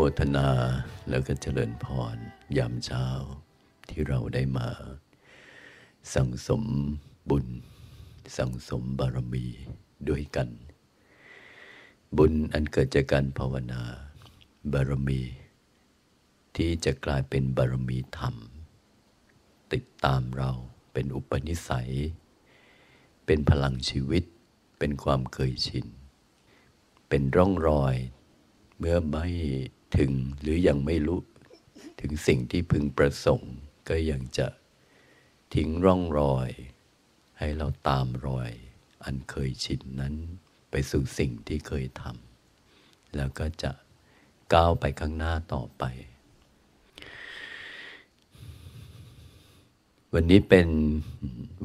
โมทนาแล้วก็เจริญพรยามเช้าที่เราได้มา สั่งสมบุญ สั่งสมบารมีด้วยกัน บุญอันเกิดจากการภาวนา บารมี ที่จะกลายเป็นบารมีธรรม ติดตามเราเป็นอุปนิสัย เป็นพลังชีวิต เป็นความเคยชิน เป็นร่องรอยเมื่อไม่ ถึงหรือยังไม่รู้ ถึงสิ่งที่พึงประสงค์ ก็ยังจะทิ้งร่องรอย ให้เราตามรอย อันเคยชินนั้นไปสู่สิ่งที่เคยทำแล้วก็จะก้าวไปข้างหน้าต่อไป วันนี้เป็น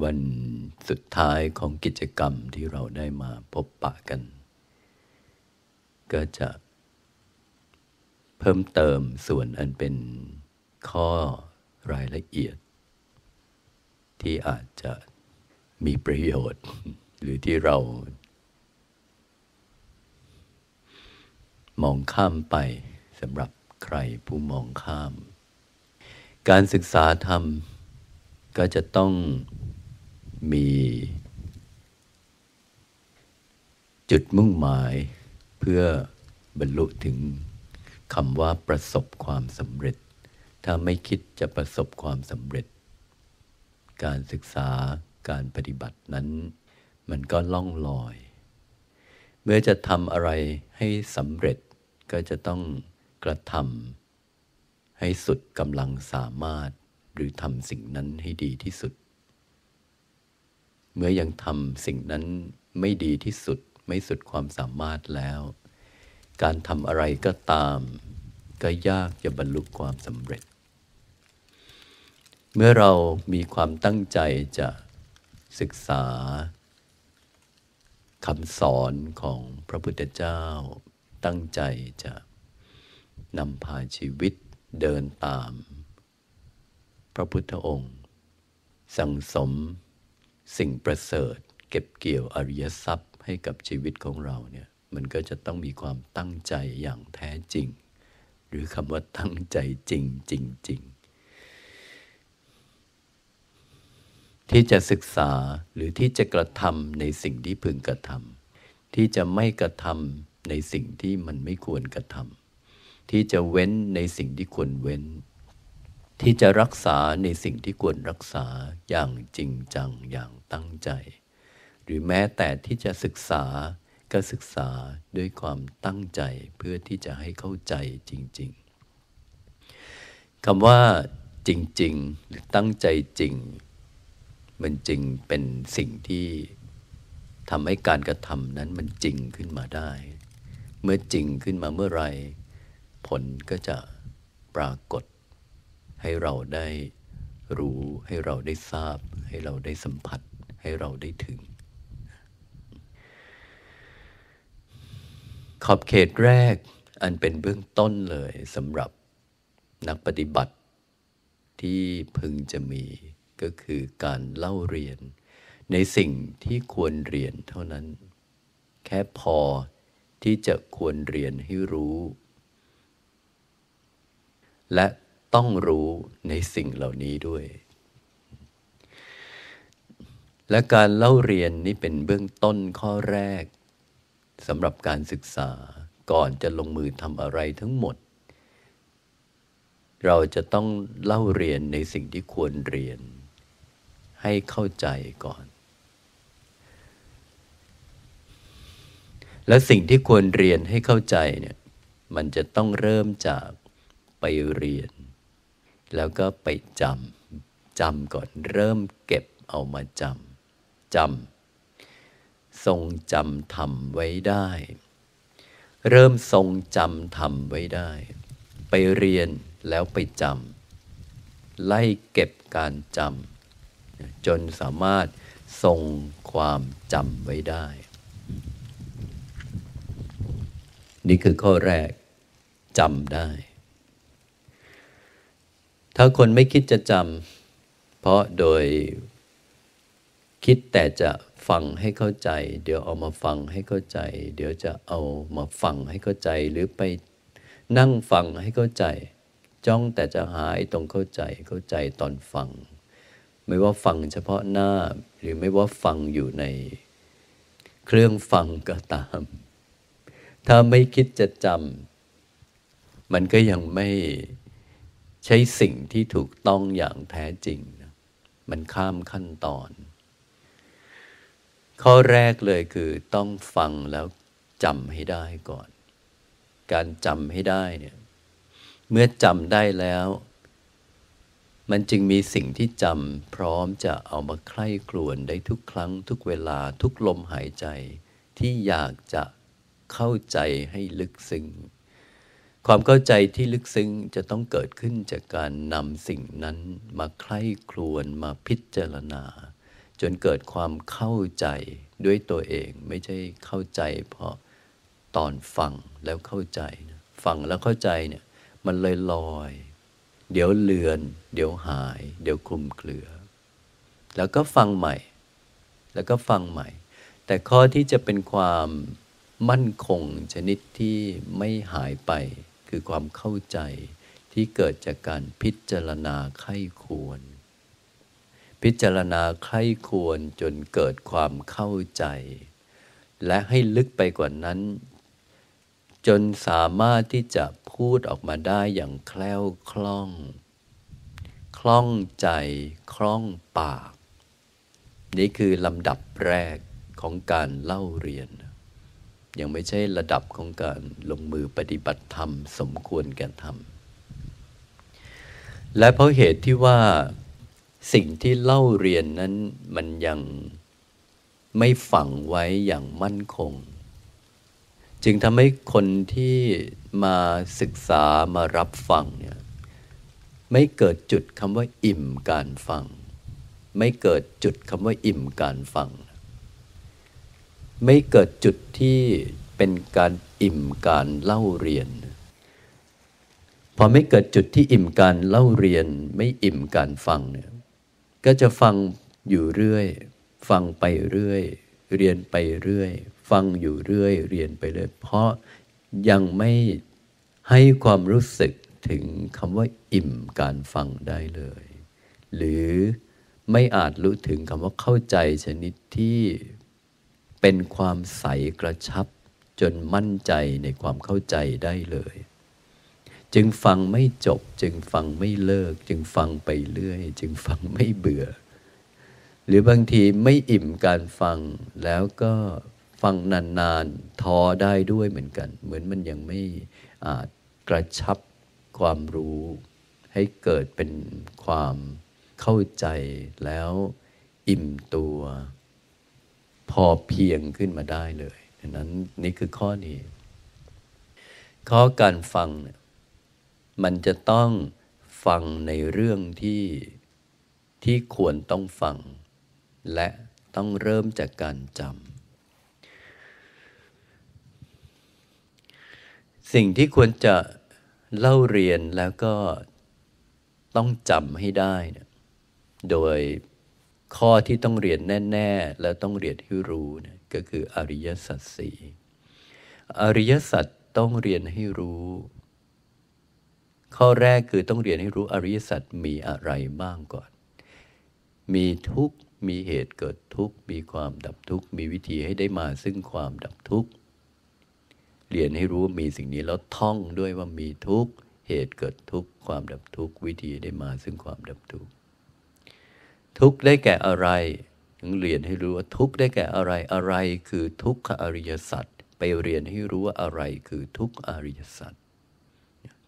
วันสุดท้ายของกิจกรรมที่เราได้มาพบปะกัน ก็จะ เพิ่มเติมส่วนอันเป็นข้อรายละเอียด ที่อาจจะมีประโยชน์ หรือที่เรา มองข้ามไปสำหรับใครผู้มองข้าม การศึกษาธรรม ก็จะต้องมีจุดมุ่งหมายเพื่อบรรลุถึง คำว่าประสบความสำเร็จ ถ้าไม่คิดจะประสบความสำเร็จ การศึกษาการปฏิบัตินั้น มันก็ล่องลอย เมื่อจะทำอะไรให้สำเร็จก็จะต้องกระทำให้สุดกำลังสามารถ หรือทำสิ่งนั้นให้ดีที่สุด เมื่อยังทำสิ่งนั้นไม่ดีที่สุดไม่สุดความสามารถแล้ว การทำอะไรก็ตาม ก็ยากจะบรรลุความสำเร็จ เมื่อเรามีความตั้งใจจะศึกษาคำสอนของพระพุทธเจ้า ตั้งใจจะนำพาชีวิตเดินตาม พระพุทธองค์ สั่งสมสิ่งประเสริฐ เก็บเกี่ยวอริยทรัพย์ให้กับชีวิตของเราเนี่ย มันก็จะต้องมีความตั้งใจอย่างแท้จริง หรือคำว่าตั้งใจจริงจริงจริงที่จะศึกษาหรือที่จะกระทำในสิ่งที่พึงกระทำที่จะไม่กระทำในสิ่งที่มันไม่ควรกระทำที่จะเว้นในสิ่งที่ควรเว้น ที่จะรักษาในสิ่งที่ควรรักษาอย่างจริงจังอย่างตั้งใจ หรือแม้แต่ที่จะศึกษา ก็ศึกษาด้วยความตั้งใจเพื่อที่จะให้เข้าใจจริง ๆคำว่าจริง ๆ หรือตั้งใจจริง มันจริงเป็นสิ่งที่ทำให้การกระทำนั้นมันจริงขึ้นมาได้ เมื่อจริงขึ้นมาเมื่อไรผลก็จะปรากฏ ให้เราได้รู้ให้เราได้ทราบ ให้เราได้สัมผัส ให้เราได้ถึง ขอบเขตแรกอันเป็นเบื้องต้นเลยสำหรับนักปฏิบัติ ที่พึงจะมีก็คือการเล่าเรียน ในสิ่งที่ควรเรียนเท่านั้น แค่พอที่จะควรเรียนให้รู้ และต้องรู้ในสิ่งเหล่านี้ด้วย และการเล่าเรียนนี่เป็นเบื้องต้นข้อแรก สำหรับการศึกษาก่อนจะลงมือทำอะไรทั้งหมด เราจะต้องเล่าเรียนในสิ่งที่ควรเรียน ให้เข้าใจก่อน และสิ่งที่ควรเรียนให้เข้าใจเนี่ยมันจะต้องเริ่มจากไปเรียน แล้วก็ไปจำจำก่อนเริ่มเก็บเอามาจำจำ ทรงจำทำไว้ได้ เริ่มทรงจำทำไว้ได้ ไปเรียนแล้วไปจำไล่เก็บการจำจนสามารถทรงความจำไว้ได้ นี่คือข้อแรกจำได้ ถ้าคนไม่คิดจะจำเพราะโดยคิดแต่จะ ฟังให้เข้าใจ เดี๋ยวเอามาฟังให้เข้าใจ เดี๋ยวจะเอามาฟังให้เข้าใจหรือไปนั่งฟังให้เข้าใจ จ้องแต่จะหายตรงเข้าใจเข้าใจตอนฟัง ไม่ว่าฟังเฉพาะหน้า หรือไม่ว่าฟังอยู่ใน เครื่องฟังก็ตาม ถ้าไม่คิดจะจำมันก็ยังไม่ใช่สิ่งที่ถูกต้องอย่างแท้จริงมันข้ามขั้นตอน ข้อแรกเลยคือต้องฟังแล้วจำให้ได้ก่อน การจำให้ได้เนี่ยเมื่อจำได้แล้ว มันจึงมีสิ่งที่จำพร้อมจะเอามาใคร่ครวญได้ทุกครั้งทุกเวลาทุกลมหายใจ ที่อยากจะเข้าใจให้ลึกซึ้งความเข้าใจที่ลึกซึ้งจะต้องเกิดขึ้นจากการนำสิ่งนั้นมาใคร่ครวญมาพิจารณา จนเกิดความเข้าใจด้วยตัวเอง ไม่ใช่เข้าใจ เพราะตอนฟังแล้วเข้าใจนะฟังแล้วเข้าใจเนี่ยมันเลยลอย เดี๋ยวเลือน เดี๋ยวหาย เดี๋ยวคลุมเครือ แล้วก็ฟังใหม่ แล้วก็ฟังใหม่ แต่ข้อที่จะเป็นความมั่นคงชนิดที่ไม่หายไป คือความเข้าใจที่เกิดจากการพิจารณาไข้ควร พิจารณาไข้ควรจนเกิดความเข้าใจ และให้ลึกไปกว่านั้น จนสามารถที่จะพูดออกมาได้อย่างแคล้วคล่อง คล่องใจ คล่องปาก นี่คือลำดับแรกของการเล่าเรียน ยังไม่ใช่ระดับของการลงมือปฏิบัติธรรม สมควรแก่ทำและเพราะเหตุที่ว่า สิ่งที่เล่าเรียนนั้นมันยังไม่ฝังไว้อย่างมั่นคง จึงทำให้คนที่มาศึกษามารับฟังเนี่ยไม่เกิดจุดคำว่าอิ่มการฟัง ไม่เกิดจุดคำว่าอิ่มการฟัง ไม่เกิดจุดที่เป็นการอิ่มการเล่าเรียน พอไม่เกิดจุดที่อิ่มการเล่าเรียน ไม่อิ่มการฟังเนี่ย ก็จะฟังอยู่เรื่อย ฟังไปเรื่อย เรียนไปเรื่อย ฟังอยู่เรื่อย เรียนไปเรื่อย เพราะยังไม่ให้ความรู้สึกถึงคำว่าอิ่มการฟังได้เลย หรือไม่อาจรู้ถึงคำว่าเข้าใจชนิดที่เป็นความใสกระชับ จนมั่นใจในความเข้าใจได้เลย จึงฟังไม่จบ จึงฟังไม่เลิก จึงฟังไปเรื่อย จึงฟังไม่เบื่อ หรือบางทีไม่อิ่มการฟัง แล้วก็ฟังนานๆท้อได้ด้วยเหมือนกัน เหมือนมันยังไม่อาจกระชับความรู้ ให้เกิดเป็นความเข้าใจแล้วอิ่มตัว พอเพียงขึ้นมาได้เลยนั้นนี่คือข้อนี้ ข้อการฟังเนี่ย มันจะต้องฟังในเรื่องที่ที่ควรต้องฟัง และต้องเริ่มจากการจำสิ่งที่ควรจะเล่าเรียนแล้วก็ต้องจำให้ได้โดยข้อที่ต้องเรียนแน่ ๆ แล้วต้องเรียนให้รู้นะก็คืออริยสัจสี่อริยสัจต้องเรียนให้รู้ ข้อแรกคือต้องเรียนให้รู้อริยสัจมีอะไรบ้างก่อน มีทุกข์มีเหตุเกิดทุกข์มีความดับทุกข์มีวิธีให้ได้มาซึ่งความดับทุกข์เรียนให้รู้ว่ามีสิ่งนี้แล้วท่องด้วยว่ามีทุกข์เหตุเกิดทุกข์ความดับทุกข์วิธีได้มาซึ่งความดับทุกข์ทุกข์ได้แก่อะไรถึงเรียนให้รู้ว่าทุกข์ได้แก่อะไรอะไรคือทุกขอริยสัจไปเรียนให้รู้ว่าอะไรคือทุกขอริยสัจ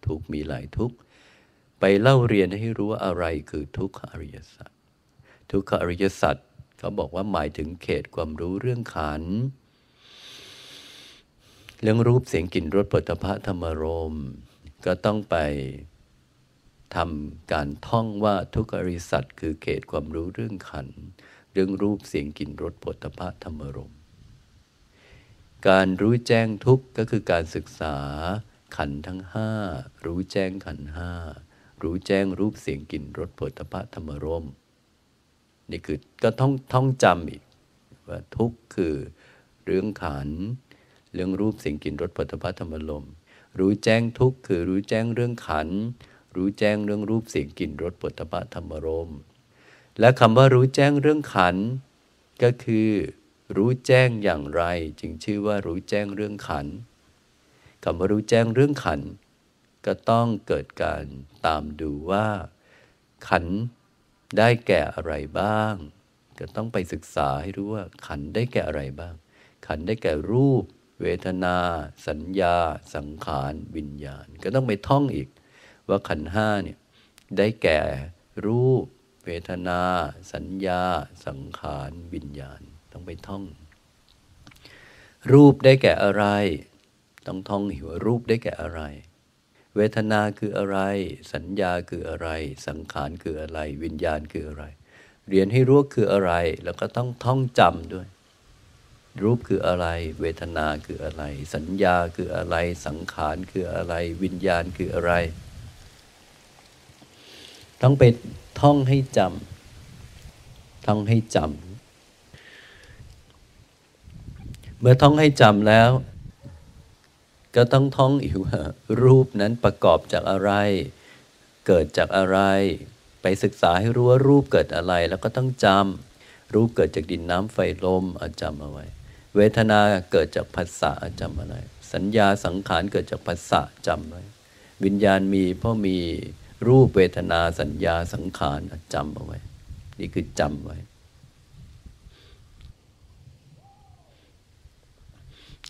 ทุกมีหลายทุกไปเล่าเรียนให้รู้ว่าอะไรคือทุกขอริยสัจทุกขอริยสัจเขาบอกว่าหมายถึงเขตความรู้เรื่องขัน เรื่องรูปเสียงกลิ่นรสปุถะธรรมรม ก็ต้องไปทำการท่องว่าทุกอริสัตคือเขตความรู้เรื่องขัน เรื่องรูปเสียงกลิ่นรสผลพะธรรมรม การรู้แจ้งทุกก็คือการศึกษา ขันทั้งห้ารู้แจ้งขันห้ารู้แจ้งรูปเสียงกลิ่นรสผลพะธรรมรมนี่คือก็ต้องท่องจำอีกว่าทุกข์คือเรื่องขัน เรื่องรูปเสิ่งกลิ่นรสผลิภัธรรมลมรู้แจ้งทุกข์คือรู้แจ้งเรื่องขัน รู้แจ้งเรื่องรูปเสิ่งกลิ่นรสผลิภัธรรมรมและคำว่ารู้แจ้งเรื่องขัน ก็คือ รู้แจ้งอย่างไร จึงชื่อว่ารู้แจ้งเรื่องขัน คำว่ารู้แจ้งเรื่องขัน ก็ต้องเกิดการตามดูว่า ขันได้แก่อะไรบ้าง ก็ต้องไปศึกษาให้รู้ว่า ขันได้แก่อะไรบ้าง ขันได้แก่รูป เวทนา สัญญา สังขารวิญญาณ ก็ต้องไปท่องอีก ว่าขันห้าเนี่ยได้แก่รูป เวทนา สัญญา สังขารวิญญาณ ต้องไปท่อง รูปได้แก่อะไร ต้องท่องหิวรูปได้แก่อะไร เวทนาคืออะไร สัญญาคืออะไร สังขารคืออะไร วิญญาณคืออะไร เรียนให้รู้คืออะไร แล้วก็ต้องท่องจำด้วย รูปคืออะไร เวทนาคืออะไร สัญญาคืออะไร สังขารคืออะไร วิญญาณคืออะไร ต้องไปท่องให้จำท่องให้จำเมื่อท่องให้จำแล้ว ก็ต้องท่องอีกว่ารูปนั้นประกอบจากอะไร เกิดจากอะไร ไปศึกษาให้รู้ว่ารูปเกิดอะไร แล้วก็ต้องจำรูปเกิดจากดินน้ำไฟลมอาจำเอาไว้ เวทนาเกิดจากภาษาจำอะไร สัญญาสังขารเกิดจากภาษาจำไว้ วิญญาณมีเพราะมีรูปเวทนาสัญญาสังขารจำเอาไว้ นี่คือจำไว้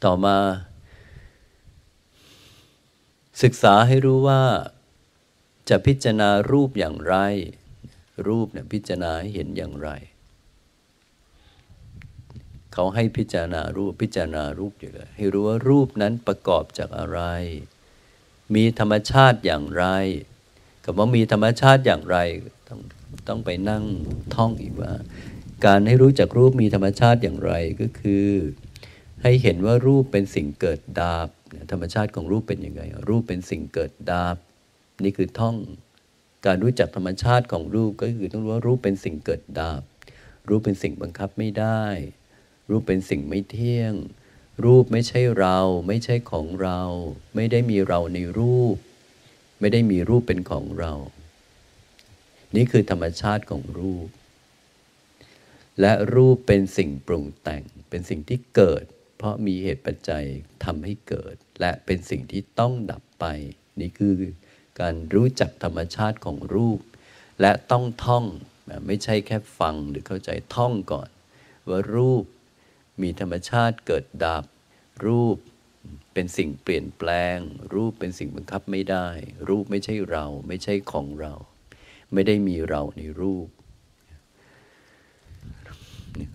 ต่อมา ศึกษาให้รู้ว่าจะพิจารณารูปอย่างไร รูปเนี่ยพิจารณาหเห็นอย่างไร เขาให้พิจารณารูปพิจารณารูปอยู่เลยให้รู้ว่ารูปนั้นประกอบจากอะไร มีธรรมชาติอย่างไรกับว่ามีธรรมชาติอย่างไรต้องต้องไปนั่งท่องอีกว่า การให้รู้จักรูปมีธรรมชาติอย่างไรก็คือ ให้เห็นว่ารูปเป็นสิ่งเกิดดาบ ธรรมชาติของรูปเป็นยังไง รูปเป็นสิ่งเกิดดับนี่คือท่อง การรู้จักธรรมชาติของรูปก็คือต้องรู้ว่ารูปเป็นสิ่งเกิดดับรูปเป็นสิ่งบังคับไม่ได้ รูปเป็นสิ่งไม่เที่ยง รูปไม่ใช่เรา ไม่ใช่ของเรา ไม่ได้มีเราในรูป ไม่ได้มีรูปเป็นของเรา นี่คือธรรมชาติของรูป และรูปเป็นสิ่งปรุงแต่ง เป็นสิ่งที่เกิด เพราะมีเหตุปัจจัยทำให้เกิด และเป็นสิ่งที่ต้องดับไป นี่คือการรู้จักธรรมชาติของรูป และต้องท่องไม่ใช่แค่ฟังหรือเข้าใจท่องก่อน ว่ารูปมีธรรมชาติเกิดดับ รูปเป็นสิ่งเปลี่ยนแปลง รูปเป็นสิ่งบังคับไม่ได้ รูปไม่ใช่เราไม่ใช่ของเรา ไม่ได้มีเราในรูป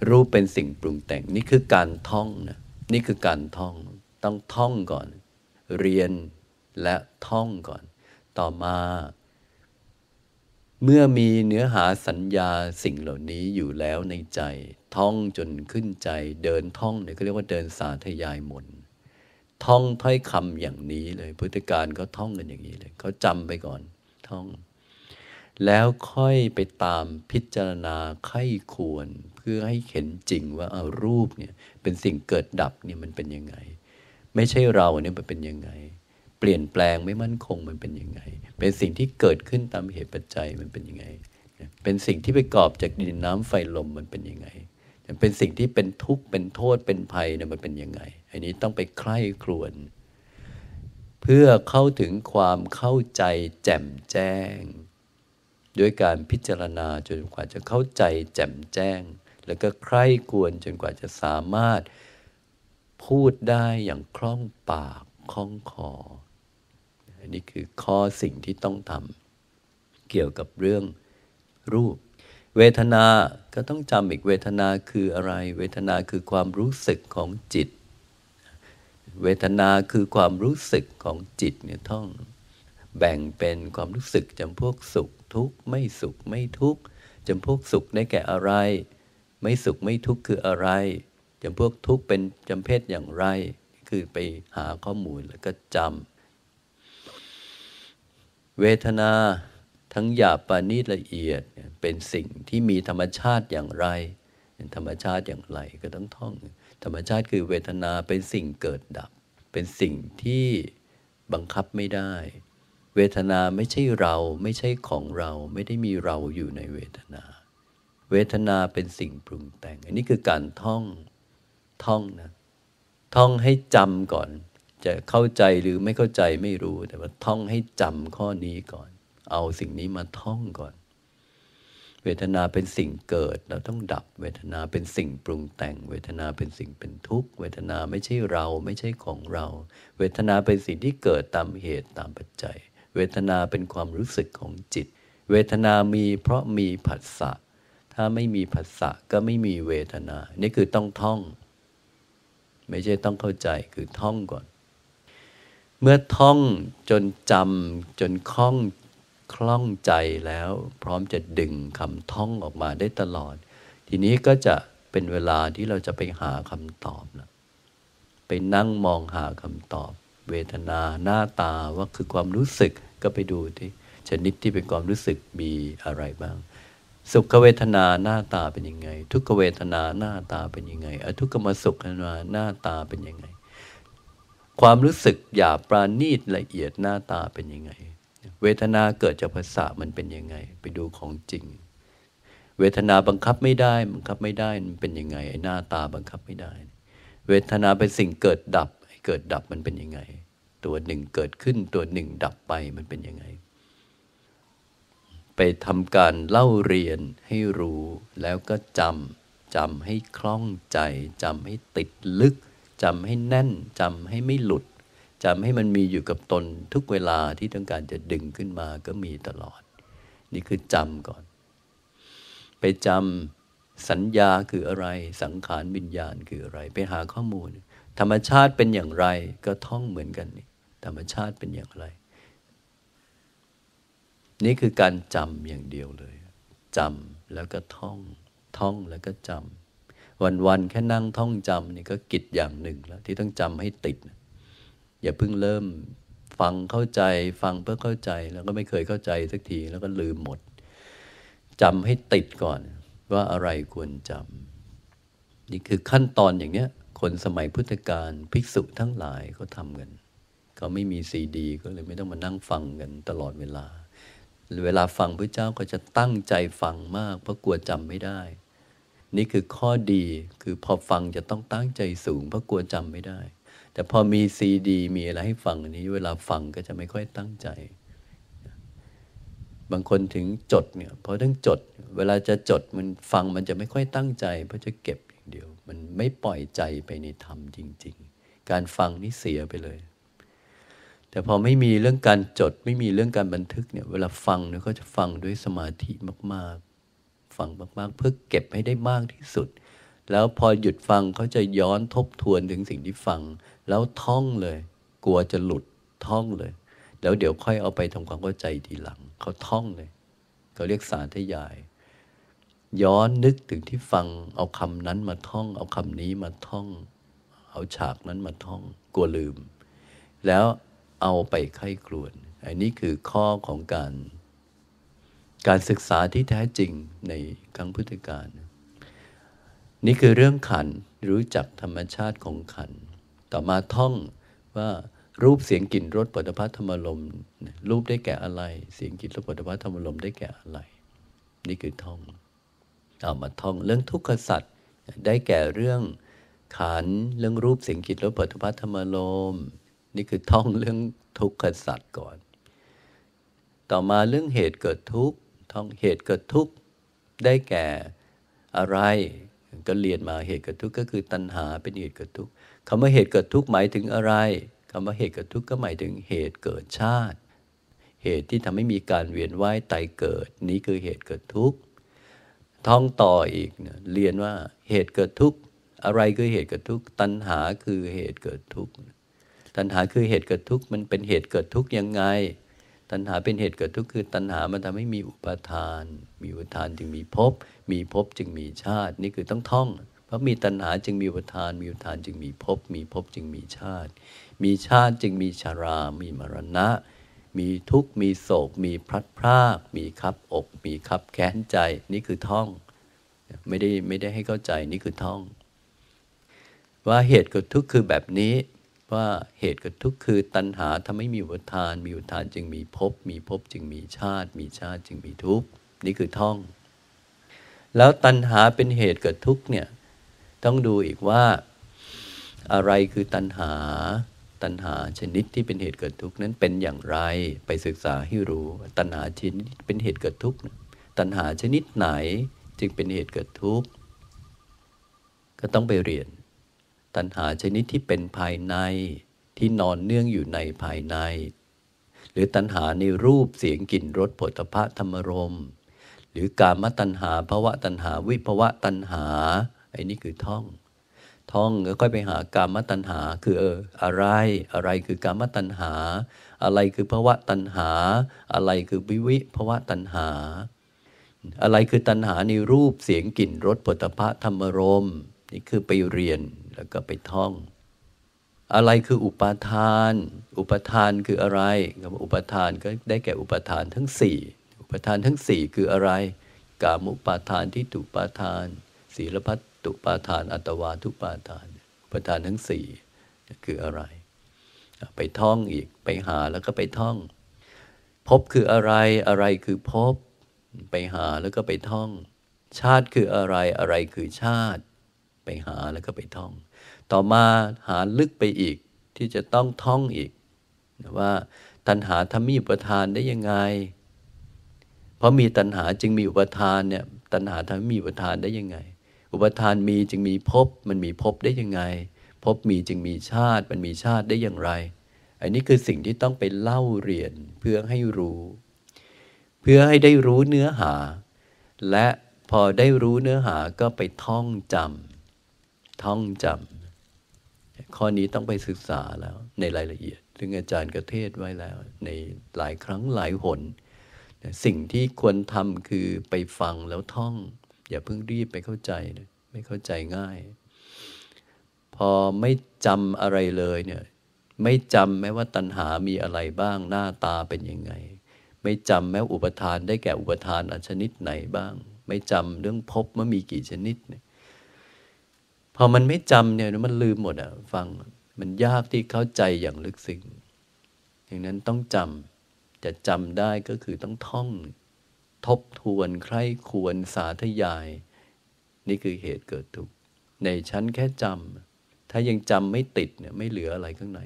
รูปเป็นสิ่งปรุงแต่งนี่คือการท่องนะ นี่คือการท่องต้องท่องก่อน เรียนและท่องก่อน ต่อมา เมื่อมีเนื้อหาสัญญาสิ่งเหล่านี้อยู่แล้วในใจ ท่องจนขึ้นใจ เดินท่องเนี่ยก็เรียกว่าเดินสาธยายมนท่องถ้อยคำอย่างนี้เลยพุทธการเขาท่องกันอย่างนี้เลยเขาจำไปก่อนท่อง แล้วค่อยไปตามพิจารณาไข้ควร เพื่อให้เห็นจริงว่าเอารูปเนี่ย เป็นสิ่งเกิดดับเนี่ยมันเป็นยังไง ไม่ใช่เราเนี่ยมันเป็นยังไง เปลี่ยนแปลงไม่มั่นคงมันเป็นยังไง เป็นสิ่งที่เกิดขึ้นตามเหตุปัจจัยมันเป็นยังไง เป็นสิ่งที่ไปกอบจากดินน้ำไฟลมมันเป็นยังไง เป็นสิ่งที่เป็นทุกข์เป็นโทษเป็นภัยเนี่ยมันเป็นยังไง อันนี้ต้องไปใคร่ครวญเพื่อเข้าถึงความเข้าใจแจ่มแจ้ง ด้วยการพิจารณาจนกว่าจะเข้าใจแจ่มแจ้ง แล้วก็ใคร่ควรจนกว่าจะสามารถพูดได้อย่างคล่องปากคล่องคออันนี้คือข้อสิ่งที่ต้องทำเกี่ยวกับเรื่องรูป เวทนาก็ต้องจำอีกเวทนาคืออะไร เวทนาคือความรู้สึกของจิต เวทนาคือความรู้สึกของจิตเนี่ยท่องแบ่งเป็นความรู้สึกจำพวกสุขทุกข์ไม่สุขไม่ทุกข์จำพวกสุขได้แก่อะไร ไม่สุขไม่ทุกข์คืออะไรจำพวกทุกข์เป็นจำเพศอย่างไร คือไปหาข้อมูลแล้วก็จำเวทนาทั้งหยาบปานีละเอียดเป็นสิ่งที่มีธรรมชาติอย่างไร ธรรมชาติอย่างไรก็ต้องท่อง ธรรมชาติคือเวทนาเป็นสิ่งเกิดดับ เป็นสิ่งที่บังคับไม่ได้ เวทนาไม่ใช่เราไม่ใช่ของเราไม่ได้มีเราอยู่ในเวทนา เวทนาเป็นสิ่งปรุงแต่ง อันนี้คือการท่องท่องนะท่องให้จำก่อน จะเข้าใจหรือไม่เข้าใจไม่รู้ แต่ว่าท่องให้จำข้อนี้ก่อน เอาสิ่งนี้มาท่องก่อน เวทนาเป็นสิ่งเกิดเราต้องดับ เวทนาเป็นสิ่งปรุงแต่ง เวทนาเป็นสิ่งเป็นทุกข์ เวทนาไม่ใช่เราไม่ใช่ของเรา เวทนาเป็นสิ่งที่เกิดตามเหตุตามปัจจัย เวทนาเป็นความรู้สึกของจิต เวทนามีเพราะมีผัสสะ ถ้าไม่มีผัสสะก็ไม่มีเวทนา นี่คือต้องท่อง ไม่ใช่ต้องเข้าใจคือท่องก่อน เมื่อท่องจนจำจนคล่องคล่องใจแล้ว พร้อมจะดึงคำท่องออกมาได้ตลอด ทีนี้ก็จะเป็นเวลาที่เราจะไปหาคำตอบนะไปนั่งมองหาคำตอบ เวทนาหน้าตาว่าคือความรู้สึกก็ไปดูที่ชนิดที่เป็นความรู้สึกมีอะไรบ้าง สุขเวทนาหน้าตาเป็นยังไง ทุกขเวทนาหน้าตาเป็นยังไงอทุกขมสุขเวทนาหน้าตาเป็นยังไง ความรู้สึกหยาบปราณีตละเอียดหน้าตาเป็นยังไง เวทนาเกิดจากภาษามันเป็นยังไง ไปดูของจริง เวทนาบังคับไม่ได้บังคับไม่ได้มันเป็นยังไงไอ้หน้าตาบังคับไม่ได้ เวทนาเป็นสิ่งเกิดดับเกิดดับมันเป็นยังไง ตัวหนึ่งเกิดขึ้นตัวหนึ่งดับไปมันเป็นยังไง ไปทำการเล่าเรียนให้รู้ แล้วก็จำจำให้คล่องใจจำให้ติดลึกจำให้แน่นจำให้ไม่หลุดจำให้มันมีอยู่กับตนทุกเวลาที่ต้องการจะดึงขึ้นมาก็มีตลอด นี่คือจำก่อน ไปจำสัญญาคืออะไร สังขารวิญญาณคืออะไร ไปหาข้อมูล ธรรมชาติเป็นอย่างไรก็ท่องเหมือนกัน ธรรมชาติเป็นอย่างไร นี่คือการจำอย่างเดียวเลยจำแล้วก็ท่อง ท่องแล้วก็จำวันๆแค่นั่งท่องจำนี่ก็กิจอย่างหนึ่งแล้ว ที่ต้องจำให้ติด อย่าเพิ่งเริ่มฟังเข้าใจ ฟังเพื่อเข้าใจแล้วก็ไม่เคยเข้าใจสักทีแล้วก็ลืมหมดจำให้ติดก่อนว่าอะไรควรจำนี่คือขั้นตอนอย่างเนี้ยคนสมัยพุทธกาลภิกษุทั้งหลายเขาทำกันเขาไม่มีซีดี ก็เลยไม่ต้องมานั่งฟังกันตลอดเวลา เวลาฟังพระเจ้าก็จะตั้งใจฟังมาก เพราะกลัวจำไม่ได้ นี่คือข้อดีคือพอฟังจะต้องตั้งใจสูง เพราะกลัวจำไม่ได้ แต่พอมีซีดีมีอะไรให้ฟังอันนี้ เวลาฟังก็จะไม่ค่อยตั้งใจ บางคนถึงจดเนี่ยพอต้งจด เวลาจะจดมันฟังมันจะไม่ค่อยตั้งใจ เพราะจะเก็บอย่างเดียว มันไม่ปล่อยใจไปในธรรมจริง ๆ การฟังนี่เสียไปเลย แต่พอไม่มีเรื่องการจด ไม่มีเรื่องการบันทึกเนี่ยเวลาฟังเนี่ยก็จะฟังด้วยสมาธิมาก ๆ ฟังมาก ๆ เพื่อเก็บให้ได้มากที่สุด แล้วพอหยุดฟังเขาจะย้อนทบทวนถึงสิ่งที่ฟัง แล้วท่องเลย กลัวจะหลุดท่องเลย แล้วเดี๋ยวค่อยเอาไปทำความเข้าใจทีหลัง เขาท่องเลยเขาเรียกสารทยาย ย้อนนึกถึงที่ฟัง เอาคำนั้นมาท่อง เอาคำนี้มาท่อง เอาฉากนั้นมาท่อง กลัวลืม แล้ว เอาไปไข้ครวนอันนี้คือข้อของการ การศึกษาที่แท้จริงในครั้งพุทธกาลนี่คือเรื่องขันรู้จักธรรมชาติของขัน ต่อมาท่องว่ารูปเสียงกลิ่นรสปัตภัธรรมลมรูปได้แก่อะไร เสียงกลิ่นรสปัตภัธรรมลมได้แก่อะไร นี่คือท่อง เอามาท่องเรื่องทุกขสัตว์ได้แก่เรื่องขันเรื่องรูปเสียงกลิ่นรสปัตภัธรรมลม นี่คือท่องเรื่องทุกขสัตว์ก่อน ต่อมาเรื่องเหตุเกิดทุกข์ท่องเหตุเกิดทุกข์ได้แก่อะไร ก็เรียนมาเหตุเกิดทุกข์ก็คือตัณหาเป็นเหตุเกิดทุกข์คำว่าเหตุเกิดทุกข์หมายถึงอะไรคำว่าเหตุเกิดทุกข์ก็หมายถึงเหตุเกิดชาติ เหตุที่ทำให้มีการเวียนว่ายตายเกิด นี้คือเหตุเกิดทุกข์ท่องต่ออีกเนี่ยเรียนว่าเหตุเกิดทุกข์อะไรคือเหตุเกิดทุกข์ตัณหาคือเหตุเกิดทุกข์ ตัณหาคือเหตุเกิดทุกข์มันเป็นเหตุเกิดทุกข์ยังไง ตัณหาเป็นเหตุเกิดทุกข์คือตัณหามันทำให้มีอุปาทาน มีอุปาทานจึงมีภพ มีภพจึงมีชาติ นี่คือต้องท่อง เพราะมีตัณหาจึงมีอุปทาน มีอุปทานจึงมีภพ มีภพจึงมีชาติ มีชาติจึงมีชารา มีมรณะ มีทุกข์ มีโศก มีพลัดพราก มีคับอก มีคับแค้นใจ นี่คือท่อง ไม่ได้ไม่ได้ให้เข้าใจ นี่คือท่อง ว่าเหตุเกับทุกข์คือแบบนี้ ว่าเหตุกับทุกข์คือตัณหาทำให้มีอุปทาน มีอุปทานจึงมีภพ มีภพจึงมีชาติ มีชาติจึงมีทุกข์ นี่คือท่อง แล้วตัณหาเป็นเหตุเกิดทุกข์เนี่ย ต้องดูอีกว่าอะไรคือตัณหา ตัณหาชนิดที่เป็นเหตุเกิดทุกข์นั้นเป็นอย่างไร ไปศึกษาให้รู้ ตัณหาชนิดเป็นเหตุเกิดทุกข์ ตัณหาชนิดไหนจึงเป็นเหตุเกิดทุกข์ ก็ต้องไปเรียน ตัณหาชนิดที่เป็นภายในที่นอนเนื่องอยู่ในภายใน หรือตัณหาในรูปเสียงกลิ่นรสผลพะธรรมรม หรือกามตัณหาภวะตัณหาวิภวะตัณหาไอ้นี่คือท่อง ท่องแล้วค่อยไปหากามตัณหาคือเอออะไร อะไรคือกามตัณหา อะไรคือภวะตัณหา อะไรคือวิวิภวะตัณหา อะไรคือตัณหาในรูปเสียงกลิ่นรสผลิภัณฑ์ธรรมรมนี่คือไปเรียน แล้วก็ไปท่อง อะไรคืออุปาทาน อุปทานคืออะไรอุปทานก็ได้แก่อุปทานทั้งสี่อุปทานทั้งสี่คืออะไร กามุปาทานที่ถูกปาทาน ศีลพัตตุปาทาน อัตวาทุปาทานประทานทั้งสี่คืออะไร ไปท่องอีกไปหาแล้วก็ไปท่องพบคืออะไรอะไรคือพบ ไปหาแล้วก็ไปท่อง ชาติคืออะไรอะไรคือชาติ ไปหาแล้วก็ไปท่อง ต่อมาหาลึกไปอีกที่จะต้องท่องอีกว่าตัณหาทำมีอุปทานได้ยังไง เพราะมีตัณหาจึงมีอุปทานเนี่ยตัณหาทำมีอุปทานได้ยังไง อุปทานมีจึงมีภพมันมีภพได้ยังไงภพมีจึงมีชาติมันมีชาติได้อย่างไร อันนี้คือสิ่งที่ต้องไปเล่าเรียนเพื่อให้รู้ เพื่อให้ได้รู้เนื้อหา และพอได้รู้เนื้อหาก็ไปท่องจำท่องจำ ข้อนี้ต้องไปศึกษาแล้วในรายละเอียด ซึ่งอาจารย์ก็เทศไว้แล้ว ในหลายครั้งหลายหน สิ่งที่ควรทำคือไปฟังแล้วท่อง อย่าเพิ่งรีบไปเข้าใจนะไม่เข้าใจง่าย พอไม่จำอะไรเลยเนี่ยไม่จำแม้ว่าตัณหามีอะไรบ้างหน้าตาเป็นยังไง ไม่จำแม้อุปทานได้แก่อุปทานอชนิดไหนบ้าง ไม่จำเรื่องพบว่ามีกี่ชนิดเนี่ย พอมันไม่จำเนี่ยมันลืมหมดอะฟังมันยากที่เข้าใจอย่างลึกซึ้งอย่างนั้นต้องจำจะจำได้ก็คือต้องท่อง ทบทวนใคร่ควรสาธยาย นี่คือเหตุเกิดทุกข์ในชั้นแค่จำถ้ายังจำไม่ติดเนี่ยไม่เหลืออะไรข้างใน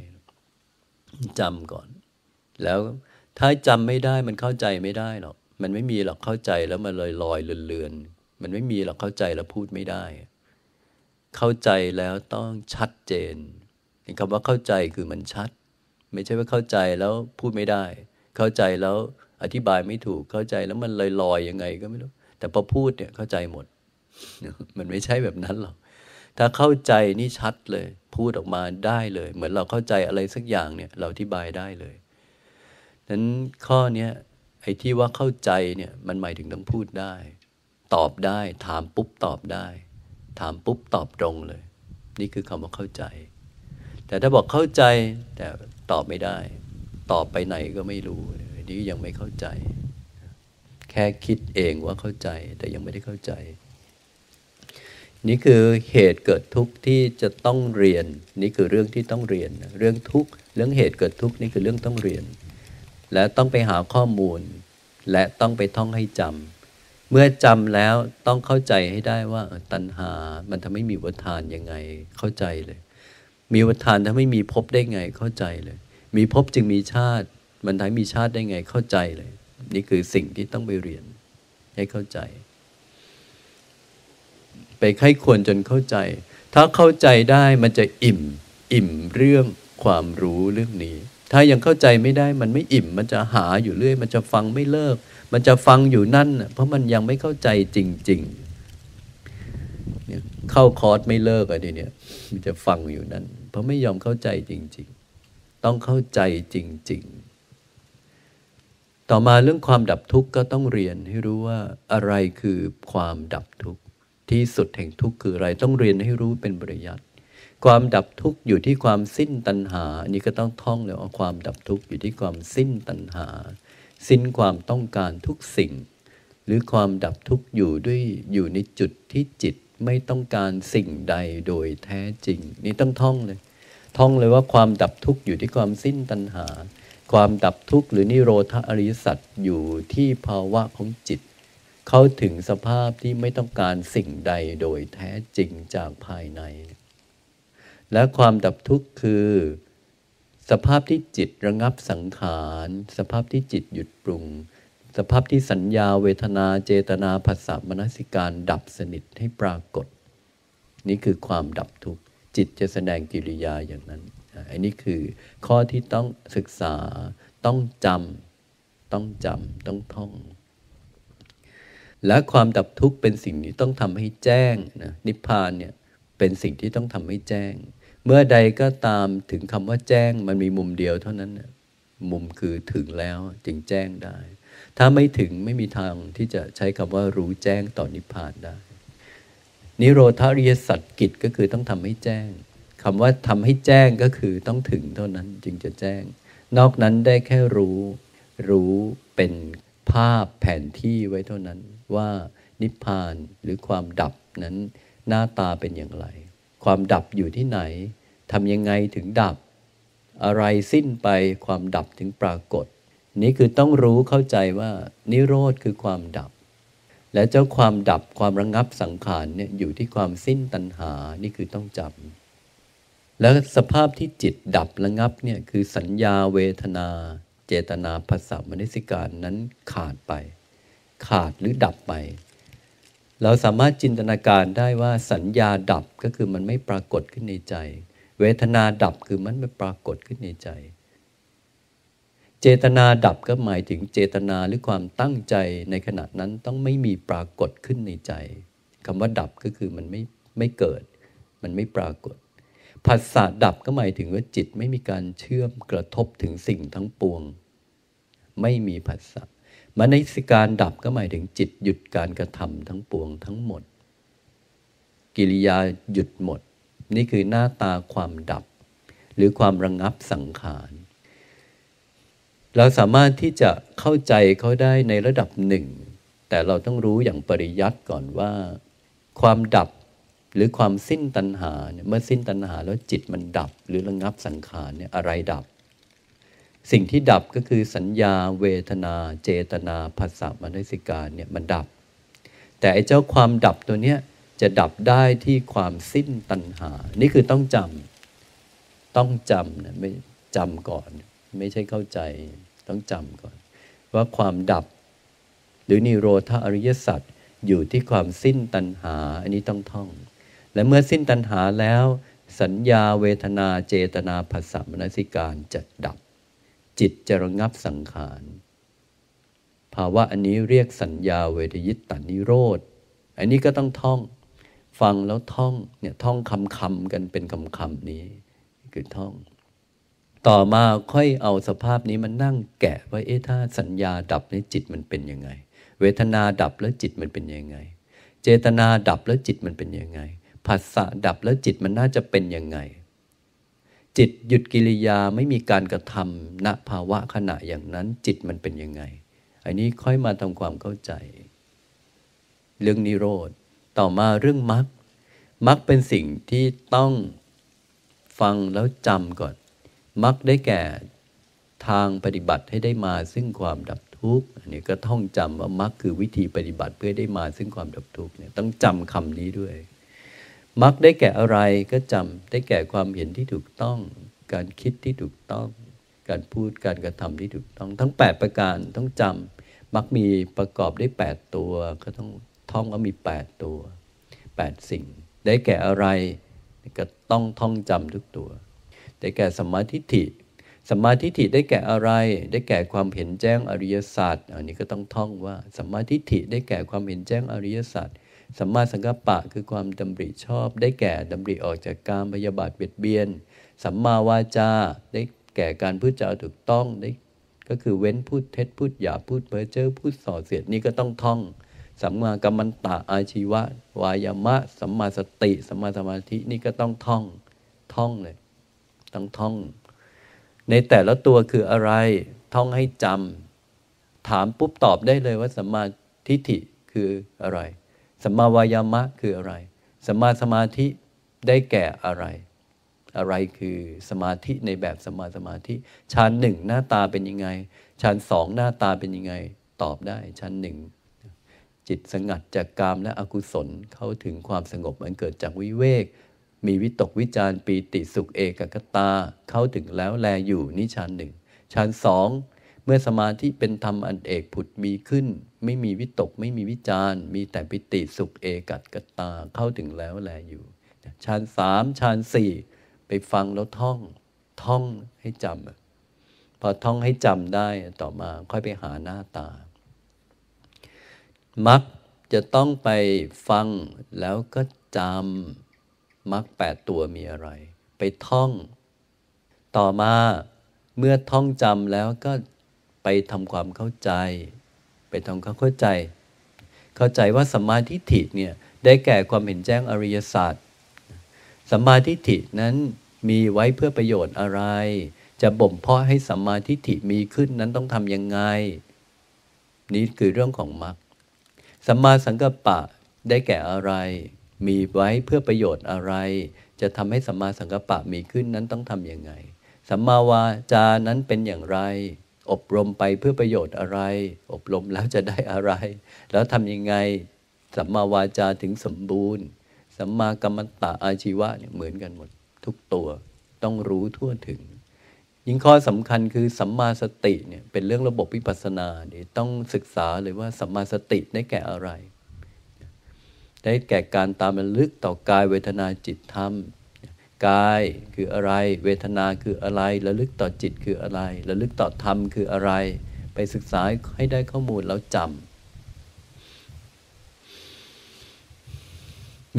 จำก่อน แล้วถ้าจำไม่ได้มันเข้าใจไม่ได้หรอกมันไม่มีหรอกเข้าใจแล้วมันลอยลอยเลือนๆมันไม่มีหรอกเข้าใจแล้วพูดไม่ได้ เข้าใจแล้วต้องชัดเจนคำว่าเข้าใจคือมันชัด ไม่ใช่ว่าเข้าใจแล้วพูดไม่ได้ เข้าใจแล้วอธิบายไม่ถูกเข้าใจแล้วมันลอยลอยยังไงก็ไม่รู้ แต่พอพูดเนี่ยเข้าใจหมด มันไม่ใช่แบบนั้นหรอกถ้าเข้าใจนี่ชัดเลย พูดออกมาได้เลย เหมือนเราเข้าใจอะไรสักอย่างเนี่ย เราอธิบายได้เลยนั้นข้อเนี้ยไอ้ที่ว่าเข้าใจเนี่ยมันหมายถึงต้องพูดได้ ตอบได้ถามปุ๊บตอบได้ ถามปุ๊บตอบตรงเลย นี่คือคำว่าเข้าใจ แต่ถ้าบอกเข้าใจแต่ตอบไม่ได้ ตอบไปไหนก็ไม่รู้นี้ยังไม่เข้าใจ แค่คิดเองว่าเข้าใจแต่ยังไม่ได้เข้าใจ นี่คือเหตุเกิดทุกข์ที่จะต้องเรียน นี่คือเรื่องที่ต้องเรียน เรื่องทุกข์เรื่องเหตุเกิดทุกข์นี่คือเรื่องต้องเรียน และต้องไปหาข้อมูล และต้องไปท่องให้จำ เมื่อจำแล้วต้องเข้าใจให้ได้ว่าตัณหา มันทำให้มีวัฏฐานยังไงเข้าใจเลย มีวัฏฐานถ้าไม่มีภพได้ไงเข้าใจเลย มีภพจึงมีชาติ มันทำมีชาติได้ไงเข้าใจเลย นี่คือสิ่งที่ต้องไปเรียน ให้เข้าใจ ไปไข้ควรจนเข้าใจ ถ้าเข้าใจได้มันจะอิ่ม อิ่มเรื่องความรู้เรื่องนี้ ถ้ายังเข้าใจไม่ได้มันไม่อิ่ม มันจะหาอยู่เรื่อย มันจะฟังไม่เลิก มันจะฟังอยู่นั่น เพราะมันยังไม่เข้าใจจริงๆเนี่ยเข้าคอร์สไม่เลิกอะทีเนี่ย มันจะฟังอยู่นั่น เพราะไม่ยอมเข้าใจจริง ๆ ต้องเข้าใจจริง ๆ ต่อมาเรื่องความดับทุกข์ก็ต้องเรียนให้รู้ว่าอะไรคือความดับทุกข์ที่สุดแห่งทุกข์คืออะไรต้องเรียนให้รู้เป็นบริยัติความดับทุกข์อยู่ที่ความสิ้นตัณหา อันนี้ก็ต้องท่องเลยว่าความดับทุกข์อยู่ที่ความสิ้นตัณหา สิ้นความต้องการทุกสิ่ง หรือความดับทุกข์อยู่ด้วยอยู่ในจุดที่จิตไม่ต้องการสิ่งใดโดยแท้จริง นี่ต้องท่องเลย ท่องเลยว่าความดับทุกข์อยู่ที่ความสิ้นตัณหา ความดับทุกข์หรือนิโรธอริยสัจอยู่ที่ภาวะของจิต เข้าถึงสภาพที่ไม่ต้องการสิ่งใดโดยแท้จริงจากภายใน และความดับทุกข์คือ สภาพที่จิตระงับสังขาร สภาพที่จิตหยุดปรุง สภาพที่สัญญาเวทนาเจตนาภาษามนสิการดับสนิทให้ปรากฏ นี่คือความดับทุกข์จิตจะแสดงกิริยาอย่างนั้น อันนี้คือข้อที่ต้องศึกษาต้องจำต้องจำต้องท่อง และความดับทุกข์เป็นสิ่งที่ต้องทำให้แจ้งนะนิพพานเนี่ยเป็นสิ่งที่ต้องทำให้แจ้ง เมื่อใดก็ตามถึงคำว่าแจ้งมันมีมุมเดียวเท่านั้น มุมคือถึงแล้วจึงแจ้งได้ ถ้าไม่ถึงไม่มีทางที่จะใช้คำว่ารู้แจ้งต่อนิพพานได้ นิโรธาริยสัจกิจก็คือต้องทำให้แจ้งคำว่าทำให้แจ้งก็คือต้องถึงเท่านั้นจึงจะแจ้ง นอกนั้นได้แค่รู้ รู้เป็นภาพแผนที่ไว้เท่านั้นว่านิพพานหรือความดับนั้นหน้าตาเป็นอย่างไร ความดับอยู่ที่ไหนทำยังไงถึงดับ อะไรสิ้นไปความดับถึงปรากฏ นี่คือต้องรู้เข้าใจว่า นิโรธคือความดับ และเจ้าความดับความระงงับสังขารเนี่ยอยู่ที่ความสิ้นตัณหานี่คือต้องจำแล้วสภาพที่จิตดับระงงับเนี่ยคือสัญญาเวทนา เจตนาภาษามนิสิการนั้นขาดไป ขาดหรือดับไป เราสามารถจินตนาการได้ว่าสัญญาดับก็คือมันไม่ปรากฏขึ้นในใจ เวทนาดับคือมันไม่ปรากฏขึ้นในใจ เจตนาดับก็หมายถึงเจตนาหรือความตั้งใจในขณะนั้นต้องไม่มีปรากฏขึ้นในใจคำว่าดับก็คือมันไม่ไม่เกิด มันไม่ปรากฏภาษาดับก็หมายถึงว่าจิตไม่มีการเชื่อมกระทบถึงสิ่งทั้งปวง ไม่มีภาษา มนสิการดับก็หมายถึงจิตหยุดการกระทำทั้งปวงทั้งหมด กิริยาหยุดหมด นี่คือหน้าตาความดับ หรือความระงงับสังขารเราสามารถที่จะเข้าใจเขาได้ในระดับหนึ่ง แต่เราต้องรู้อย่างปริยัติก่อนว่า ความดับหรือความสิ้นตัณหาเนี่ยเมื่อสิ้นตัณหาแล้วจิตมันดับ หรือระงับสังขารเนี่ยอะไรดับ สิ่งที่ดับก็คือสัญญาเวทนา เจตนาภาษามนสิการเนี่ยมันดับ แต่ไอ้เจ้าความดับตัวเนี้ยจะดับได้ที่ความสิ้นตัณหา นี่คือต้องจำต้องจำนะไม่จำก่อน ไม่ใช่เข้าใจต้องจำก่อน ว่าความดับ หรือนิโรธาอริยสัจอยู่ที่ความสิ้นตัณหา อันนี้ต้องท่อง และเมื่อสิ้นตัณหาแล้ว สัญญาเวทนาเจตนาภาษามนสิการจะดับ จิตจะระงับสังขาร ภาวะอันนี้เรียกสัญญาเวทยิตตานิโรธ อันนี้ก็ต้องท่อง ฟังแล้วท่อง เนี่ยท่องคำคำกันเป็นคำคำนี้ คือท่อง ต่อมาค่อยเอาสภาพนี้มันนั่งแกะว่าเอ๊ะถ้าสัญญาดับในจิตมันเป็นยังไง เวทนาดับแล้วจิตมันเป็นยังไง เจตนาดับแล้วจิตมันเป็นยังไง ภาษาดับแล้วจิตมันน่าจะเป็นยังไง จิตหยุดกิริยาไม่มีการกระทำณภาวะขณะอย่างนั้น จิตมันเป็นยังไง อันนี้ค่อยมาทำความเข้าใจ เรื่องนิโรธ ต่อมาเรื่องมรรคมรรคเป็นสิ่งที่ต้องฟังแล้วจำก่อนมักได้แก่ทางปฏิบัติให้ได้มาซึ่งความดับทุกข์อันนี้ก็ท่องจำว่ามักคือวิธีปฏิบัติเพื่อได้มาซึ่งความดับทุกข์เนี่ยต้องจำคำนี้ด้วย มักได้แก่อะไรก็จำได้แก่ความเห็นที่ถูกต้อง การคิดที่ถูกต้อง การพูดการกระทำที่ถูกต้อง ทั้ง 8 ประการต้องจำมักมีประกอบได้ 8 ตัว ก็ต้องท่องว่ามี 8 ตัว 8 สิ่ง ได้แก่อะไรก็ต้องท่องจำทุกตัว ได้แก่สมาธิฐิสมาธิฐิได้แก่อะไร ได้แก่ความเห็นแจ้งอริยสัจอันนี้ก็ต้องท่องว่าสมาธิฐิได้แก่ความเห็นแจ้งอริยสัจ สัมมาสังกัปปะคือความดำริชอบ ได้แก่ดำริออกจากการพยาบาทเบียดเบียน สัมมาวาจา ได้แก่การพูดจาถูกต้องได้ก็คือเว้นพูดเท็จพูดหยาพูดเพ้อเจ้อพูดส่อเสียดนี่ก็ต้องท่อง สัมมากัมมันตะอาชีวะ วายามะ สัมมาสติ สัมมาสมาธินี่ก็ต้องท่องท่องเลยต้องท่อง ในแต่ละตัวคืออะไร ท่องให้จำถามปุ๊บตอบได้เลยว่าสัมมาทิฏฐิคืออะไร สัมมาวายามะคืออะไรสัมมาสมาธิได้แก่อะไร อะไรคือสมาธิในแบบสมาสมาธิฌานหนึ่งหน้าตาเป็นยังไงฌานสองหน้าตาเป็นยังไง ตอบได้ฌานหนึ่งจิตสงัดจากกามและอกุศลเข้าถึงความสงบมันเกิดจากวิเวก มีวิตกวิจารปีติสุขเอกกตา เข้าถึงแล้วแลอยู่นิชานหนึ่งฌานสองเมื่อสมาธิเป็นธรรมอันเอกผุดมีขึ้น ไม่มีวิตก ไม่มีวิจารมีแต่ปิติสุขเอกัตกตาเข้าถึงแล้วแลอยู่ฌานสามฌานสี่ไปฟังแล้วท่อง ท่องให้จำพอท่องให้จำได้ต่อมาค่อยไปหาหน้าตา มักจะต้องไปฟังแล้วก็จำมักแปดตัวมีอะไร ไปท่อง ต่อมาเมื่อท่องจำแล้วก็ไปทำความเข้าใจ ไปทำความเข้าใจ เข้าใจว่าสัมมาทิฏฐิเนี่ยได้แก่ความเห็นแจ้งอริยศาสัจสัมมาทิฏฐินั้นมีไว้เพื่อประโยชน์อะไร จะบ่มเพาะให้สัมมาทิฏฐิมีขึ้นนั้นต้องทำยังไง นี่คือเรื่องของมรรคสัมมาสังกัปปะได้แก่อะไร มีไว้เพื่อประโยชน์อะไร จะทำให้สัมมาสังกัปปะมีขึ้นนั้นต้องทำยังไง สัมมาวาจานั้นเป็นอย่างไร อบรมไปเพื่อประโยชน์อะไร อบรมแล้วจะได้อะไร แล้วทำยังไงสัมมาวาจาถึงสมบูรณ์สัมมากรรมตะอาชีวะเนี่ยเหมือนกันหมดทุกตัวต้องรู้ทั่วถึง ยิ่งข้อสำคัญคือสัมมาสติเนี่ยเป็นเรื่องระบบวิปัสสนาเนี่ยต้องศึกษาเลยว่าสัมมาสติได้แก่อะไร ได้แก่การตามระลึกต่อกายเวทนาจิตธรรม กายคืออะไร เวทนาคืออะไรระลึกต่อจิตคืออะไรระลึกต่อธรรมคืออะไร ไปศึกษาให้ได้ข้อมูลแล้วจำ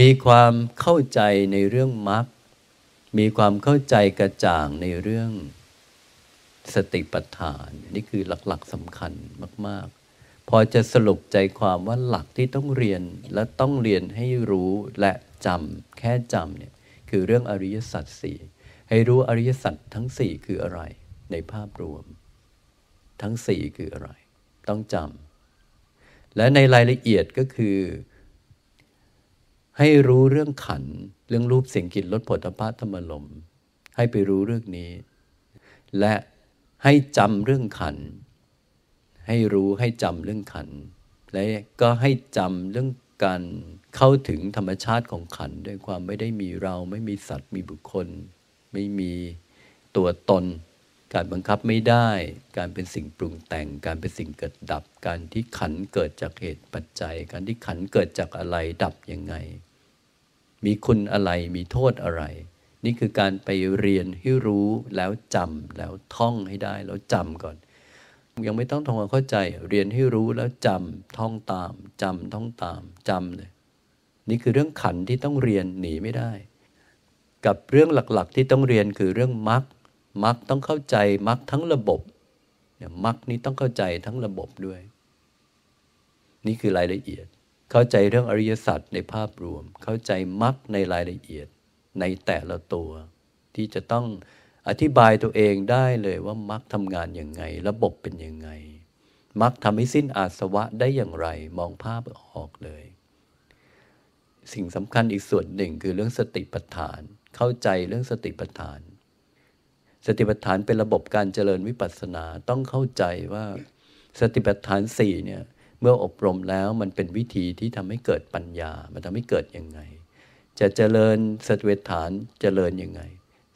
มีความเข้าใจในเรื่องมรรคมีความเข้าใจกระจ่างในเรื่องสติปัฏฐานนี่คือหลักๆสำคัญมาก ๆ พอจะสรุปใจความว่าหลักที่ต้องเรียนและต้องเรียนให้รู้และจำแค่จำเนี่ย คือเรื่องอริยสัจสี่ให้รู้อริยสัจทั้งสี่คืออะไร ในภาพรวม ทั้งสี่คืออะไร ต้องจำและในรายละเอียดก็คือ ให้รู้เรื่องขัน เรื่องรูปเสียงกลิ่นรสผลิภัณฑ์ธรรมลม ให้ไปรู้เรื่องนี้ และให้จำเรื่องขัน ให้รู้ให้จำเรื่องขัน และก็ให้จำเรื่องการ เข้าถึงธรรมชาติของขันด้วยความไม่ได้มีเราไม่มีสัตว์มีบุคคล ไม่มีตัวตน การบังคับไม่ได้ การเป็นสิ่งปรุงแต่ง การเป็นสิ่งเกิดดับ การที่ขันเกิดจากเหตุปัจจัย การที่ขันเกิดจากอะไรดับยังไง มีคุณอะไรมีโทษอะไร นี่คือการไปเรียนให้รู้แล้วจำแล้วท่องให้ได้แล้วจำก่อนยังไม่ต้องทำความเข้าใจ เรียนให้รู้แล้วจำท่องตามจำท่องตามจำเลย นี่คือเรื่องขันที่ต้องเรียนหนีไม่ได้ กับเรื่องหลักๆ ที่ต้องเรียนคือเรื่องมรรคมรรคต้องเข้าใจมรรคทั้งระบบเนี่ยมรรคนี้ต้องเข้าใจทั้งระบบด้วย นี่คือรายละเอียด เข้าใจเรื่องอริยสัจในภาพรวม เข้าใจมรรคในรายละเอียดในแต่ละตัว ที่จะต้องอธิบายตัวเองได้เลยว่ามรรคทำงานอย่างไง ระบบเป็นยังไงมรรคทำให้สิ้นอาสวะได้อย่างไร มองภาพออกเลย สิ่งสำคัญอีกส่วนหนึ่งคือเรื่องสติปัฏฐาน เข้าใจเรื่องสติปัฏฐาน สติปัฏฐานเป็นระบบการเจริญวิปัสสนาต้องเข้าใจว่าสติปัฏฐานสี่เนี่ยเมื่ออบรมแล้วมันเป็นวิธีที่ทำให้เกิดปัญญา มันทำให้เกิดยังไง จะเจริญสติปัฏฐานเจริญยังไง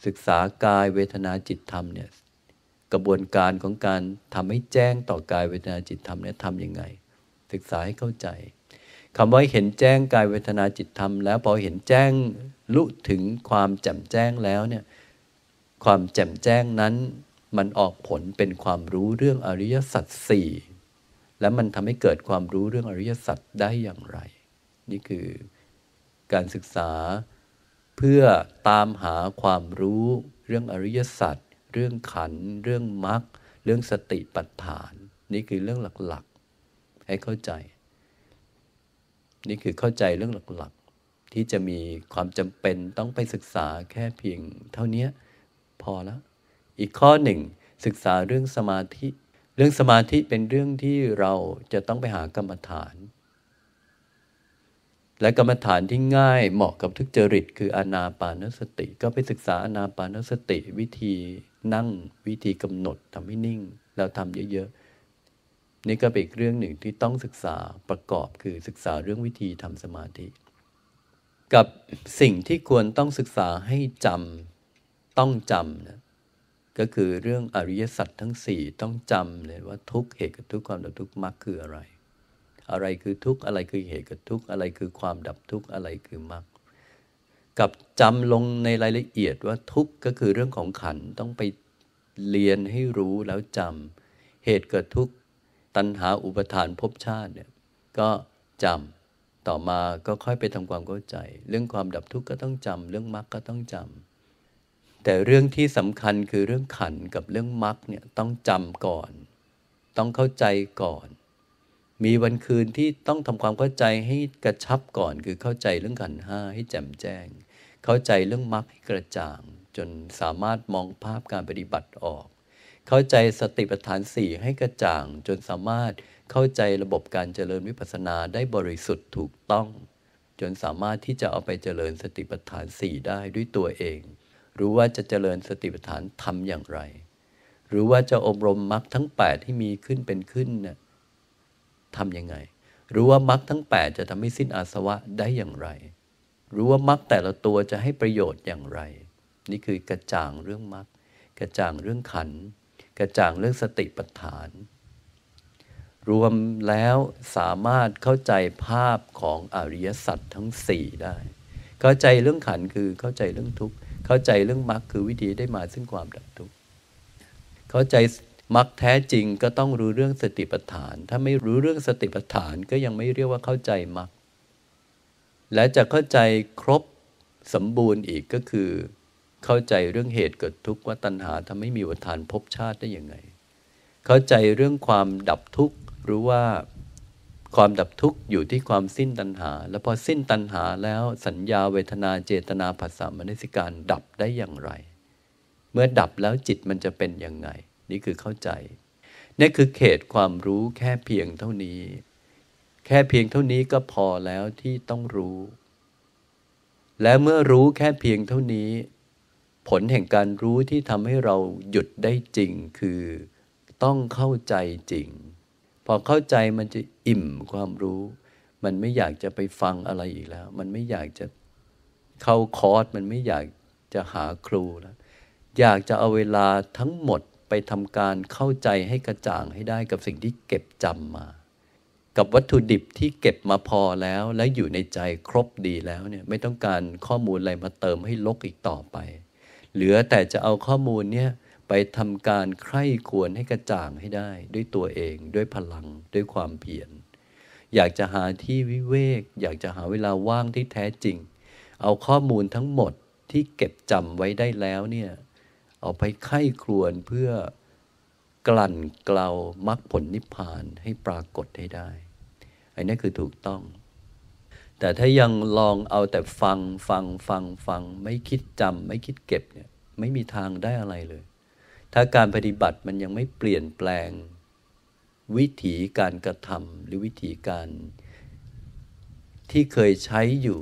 ศึกษากายเวทนาจิตธรรมเนี่ยกระบวนการของการทำให้แจ้งต่อกายเวทนาจิตธรรมเนี่ยทำยังไง ศึกษาให้เข้าใจ คำว่าเห็นแจ้งกายเวทนาจิตธรรมแล้วพอเห็นแจ้งลุถึงความแจ่มแจ้งแล้วเนี่ยความแจ่มแจ้งนั้น มันออกผลเป็นความรู้เรื่องอริยสัจสี่และมันทำให้เกิดความรู้เรื่องอริยสัจได้อย่างไร นี่คือการศึกษาเพื่อตามหาความรู้เรื่องอริยสัจเรื่องขัน เรื่องมรรคเรื่องสติปัฏฐาน นี่คือเรื่องหลักๆ ให้เข้าใจ นี่คือเข้าใจเรื่องหลักๆ ที่จะมีความจำเป็นต้องไปศึกษาแค่เพียงเท่านี้พอแล้ว อีกข้อหนึ่ง ศึกษาเรื่องสมาธิ เรื่องสมาธิเป็นเรื่องที่เราจะต้องไปหากรรมฐาน และกรรมฐานที่ง่ายเหมาะกับทุกจริต คืออนาปานสติ ก็ไปศึกษาอนาปานสติ วิธีนั่งวิธีกำหนดทำให้นิ่งแล้วทำเยอะๆ นี่ก็เป็นอีกเรื่องหนึ่งที่ต้องศึกษาประกอบคือศึกษาเรื่องวิธีทำสมาธิ กับสิ่งที่ควรต้องศึกษาให้จำต้องจำนะก็คือเรื่องอริยสัจทั้งสี่ต้องจำเลยว่าทุกเหตุกับทุกความดับทุกมรรคคืออะไร อะไรคือทุกอะไรคือเหตุกับทุกอะไรคือความดับทุกอะไรคือมรรคกับจำลงในรายละเอียดว่าทุกก็คือเรื่องของขันต้องไปเรียนให้รู้แล้วจำเหตุเกิดทุก ตัณหาอุปทานภพชาติเนี่ยก็จำต่อมาก็ค่อยไปทำความเข้าใจ เรื่องความดับทุกข์ก็ต้องจำเรื่องมรรคก็ต้องจำแต่เรื่องที่สำคัญคือเรื่องขันกับเรื่องมรรคเนี่ยต้องจำก่อน ต้องเข้าใจก่อน มีวันคืนที่ต้องทำความเข้าใจให้กระชับก่อน คือเข้าใจเรื่องขันห้าให้แจ่มแจ้ง เข้าใจเรื่องมรรคให้กระจ่าง จนสามารถมองภาพการปฏิบัติออก เข้าใจสติปัฏฐานสี่ให้กระจ่าง จนสามารถเข้าใจระบบการเจริญวิปัสสนาได้บริสุทธิ์ถูกต้อง จนสามารถที่จะเอาไปเจริญสติปัฏฐานสี่ได้ด้วยตัวเอง รู้ว่าจะเจริญสติปัฏฐานทำอย่างไร หรือว่าจะอบรมมรรคทั้ง 8 ที่มีขึ้นเป็นขึ้นนี่ยทำยังไง รู้ว่ามรรคทั้ง 8 จะทำให้สิ้นอาสวะได้อย่างไร รู้ว่ามรรคแต่ละตัวจะให้ประโยชน์อย่างไร นี่คือกระจ่างเรื่องมรรคกระจ่างเรื่องขัน กระจ่างเรื่องสติปัฏฐาน รวมแล้วสามารถเข้าใจภาพของอริยสัจทั้งสี่ได้ เข้าใจเรื่องขันคือเข้าใจเรื่องทุกข์เข้าใจเรื่องมรรคคือวิธีได้มาซึ่งความดับทุกข์เข้าใจมรรคแท้จริงก็ต้องรู้เรื่องสติปัฏฐาน ถ้าไม่รู้เรื่องสติปัฏฐานก็ยังไม่เรียกว่าเข้าใจมรรคและจะเข้าใจครบสมบูรณ์อีกก็คือ เข้าใจเรื่องเหตุเกิดทุกข์ว่าตัณหาทำให้มีวัฏานภพชาติได้ยังไง เข้าใจเรื่องความดับทุกข์รู้ว่าความดับทุกข์อยู่ที่ความสิ้นตัณหา แล้วพอสิ้นตัณหาแล้วสัญญาเวทนาเจตนาภาษามนสิการดับได้อย่างไร เมื่อดับแล้วจิตมันจะเป็นยังไง นี่คือเข้าใจ นี่คือเขตความรู้แค่เพียงเท่านี้ แค่เพียงเท่านี้ก็พอแล้วที่ต้องรู้ และเมื่อรู้แค่เพียงเท่านี้ ผลแห่งการรู้ที่ทำให้เราหยุดได้จริงคือ ต้องเข้าใจจริง พอเข้าใจมันจะอิ่มความรู้ มันไม่อยากจะไปฟังอะไรอีกแล้ว มันไม่อยากจะเข้าคอร์สมันไม่อยากจะหาครูแล้วอยากจะเอาเวลาทั้งหมดไปทำการเข้าใจให้กระจ่างให้ได้กับสิ่งที่เก็บจำมา กับวัตถุดิบที่เก็บมาพอแล้วและอยู่ในใจครบดีแล้วเนี่ยไม่ต้องการข้อมูลอะไรมาเติมให้ลกอีกต่อไป เหลือแต่จะเอาข้อมูลเนี่ยไปทำการใคร่ควรให้กระจ่างให้ได้ ด้วยตัวเองด้วยพลังด้วยความเพียรอยากจะหาที่วิเวก อยากจะหาเวลาว่างที่แท้จริง เอาข้อมูลทั้งหมดที่เก็บจำไว้ได้แล้วเนี่ยเอาไปไข้ครวนเพื่อกลั่นเกลามรรคผลนิพพานให้ปรากฏให้ได้ อันนี้คือถูกต้อง แต่ถ้ายังลองเอาแต่ฟังฟังฟังฟัง ไม่คิดจำไม่คิดเก็บเนี่ยไม่มีทางได้อะไรเลย ถ้าการปฏิบัติมันยังไม่เปลี่ยนแปลง วิถีการกระทำหรือวิธีการที่เคยใช้อยู่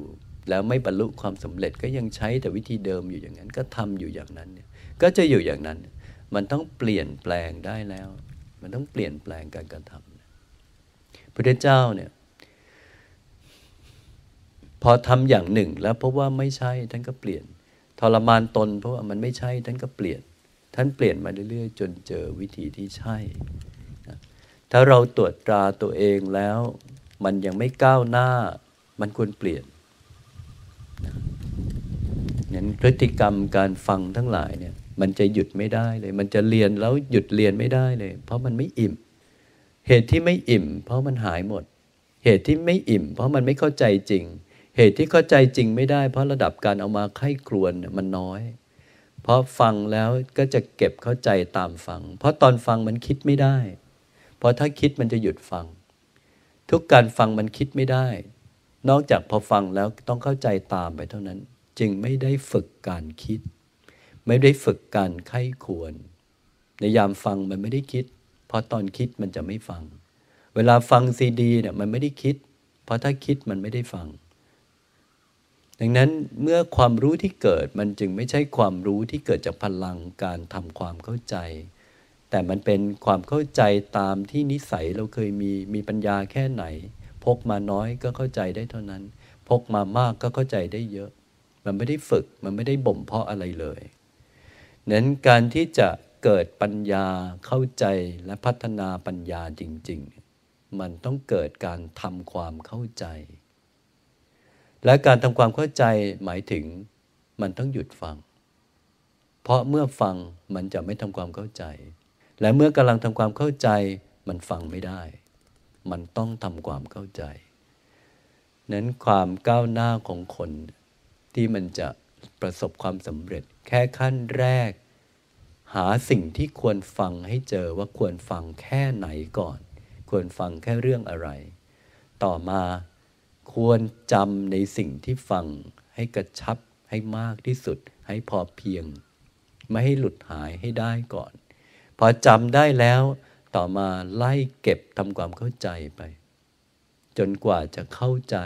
แล้วไม่บรรลุความสำเร็จก็ยังใช้แต่วิธีเดิมอยู่อย่างนั้น ก็ทำอยู่อย่างนั้นเนี่ยก็จะอยู่อย่างนั้น มันต้องเปลี่ยนแปลงได้แล้ว มันต้องเปลี่ยนแปลงการกระทำพระเจ้าเนี่ย พอทำอย่างหนึ่งแล้วเพราะว่าไม่ใช่ท่านก็เปลี่ยน ทรมานตน เพราะว่ามันไม่ใช่ท่านก็เปลี่ยน ท่านเปลี่ยนมาเรื่อยๆ จนเจอวิธีที่ใช่ ถ้าเราตรวจตราตัวเองแล้ว มันยังไม่ก้าวหน้า มันควรเปลี่ยนนั้นพฤติกรรมการฟังทั้งหลายเนี่ยมันจะหยุดไม่ได้เลย มันจะเรียนแล้วหยุดเรียนไม่ได้เลย เพราะมันไม่อิ่ม เหตุที่ไม่อิ่ม เพราะมันหายหมด เหตุที่ไม่อิ่ม เพราะมันไม่เข้าใจจริง เหตุที่เข้าใจจริงไม่ได้ เพราะระดับการเอามาไข้ครวนมันน้อย เพราะฟังแล้วก็จะเก็บเข้าใจตามฟัง เพราะตอนฟังมันคิดไม่ได้ เพราะถ้าคิดมันจะหยุดฟัง ทุกการฟังมันคิดไม่ได้ นอกจากพอฟังแล้วต้องเข้าใจตามไปเท่านั้น จึงไม่ได้ฝึกการคิด ไม่ได้ฝึกการไข้ควร ในยามฟังมันไม่ได้คิด เพราะตอนคิดมันจะไม่ฟัง เวลาฟังซีดีเนี่ยมันไม่ได้คิด เพราะถ้าคิดมันไม่ได้ฟัง ดังนั้นเมื่อความรู้ที่เกิดมันจึงไม่ใช่ความรู้ที่เกิดจากพลังการทำความเข้าใจ แต่มันเป็นความเข้าใจตามที่นิสัยเราเคยมีมีปัญญาแค่ไหน พกมาน้อยก็เข้าใจได้เท่านั้น พกมามากก็เข้าใจได้เยอะ มันไม่ได้ฝึกมันไม่ได้บ่มเพาะอะไรเลยนั้นการที่จะเกิดปัญญาเข้าใจและพัฒนาปัญญาจริง ๆ มันต้องเกิดการทำความเข้าใจ และการทำความเข้าใจหมายถึงมันต้องหยุดฟัง เพราะเมื่อฟังมันจะไม่ทำความเข้าใจ และเมื่อกำลังทำความเข้าใจมันฟังไม่ได้ มันต้องทำความเข้าใจ นั้นความก้าวหน้าของคนที่มันจะประสบความสำเร็จแค่ขั้นแรก หาสิ่งที่ควรฟังให้เจอว่าควรฟังแค่ไหนก่อน ควรฟังแค่เรื่องอะไร ต่อมา ควรจำในสิ่งที่ฟังให้กระชับให้มากที่สุด ให้พอเพียง ไม่ให้หลุดหายให้ได้ก่อน พอจำได้แล้วต่อมาไล่เก็บทำความเข้าใจไป จนกว่าจะเข้าใจ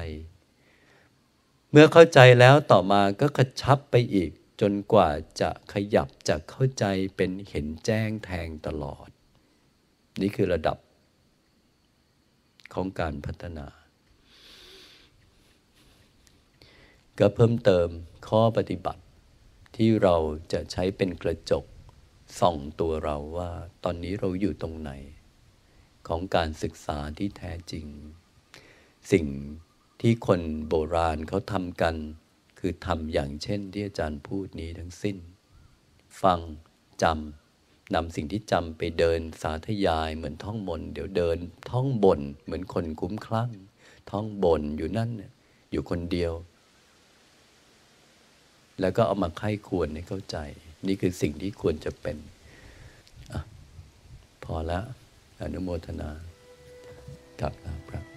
เมื่อเข้าใจแล้วต่อมาก็กระชับไปอีก จนกว่าจะขยับจากเข้าใจเป็นเห็นแจ้งแทงตลอด นี่คือระดับของการพัฒนา ก็เพิ่มเติมข้อปฏิบัติที่เราจะใช้เป็นกระจกส่องตัวเราว่าตอนนี้เราอยู่ตรงไหน ของการศึกษาที่แท้จริง สิ่งที่คนโบราณเขาทำกัน คือทำอย่างเช่นที่อาจารย์พูดนี้ทั้งสิ้น ฟังจำนำสิ่งที่จำไปเดินสาธยายเหมือนท่องบนเดี๋ยวเดินท่องบนเหมือนคนคุ้มคลั่ง ท่องบนอยู่นั่นอยู่คนเดียว แล้วก็เอามาไข้ควรให้เข้าใจ นี่คือสิ่งที่ควรจะเป็นอพอแล้วอนุโมทนากับพระ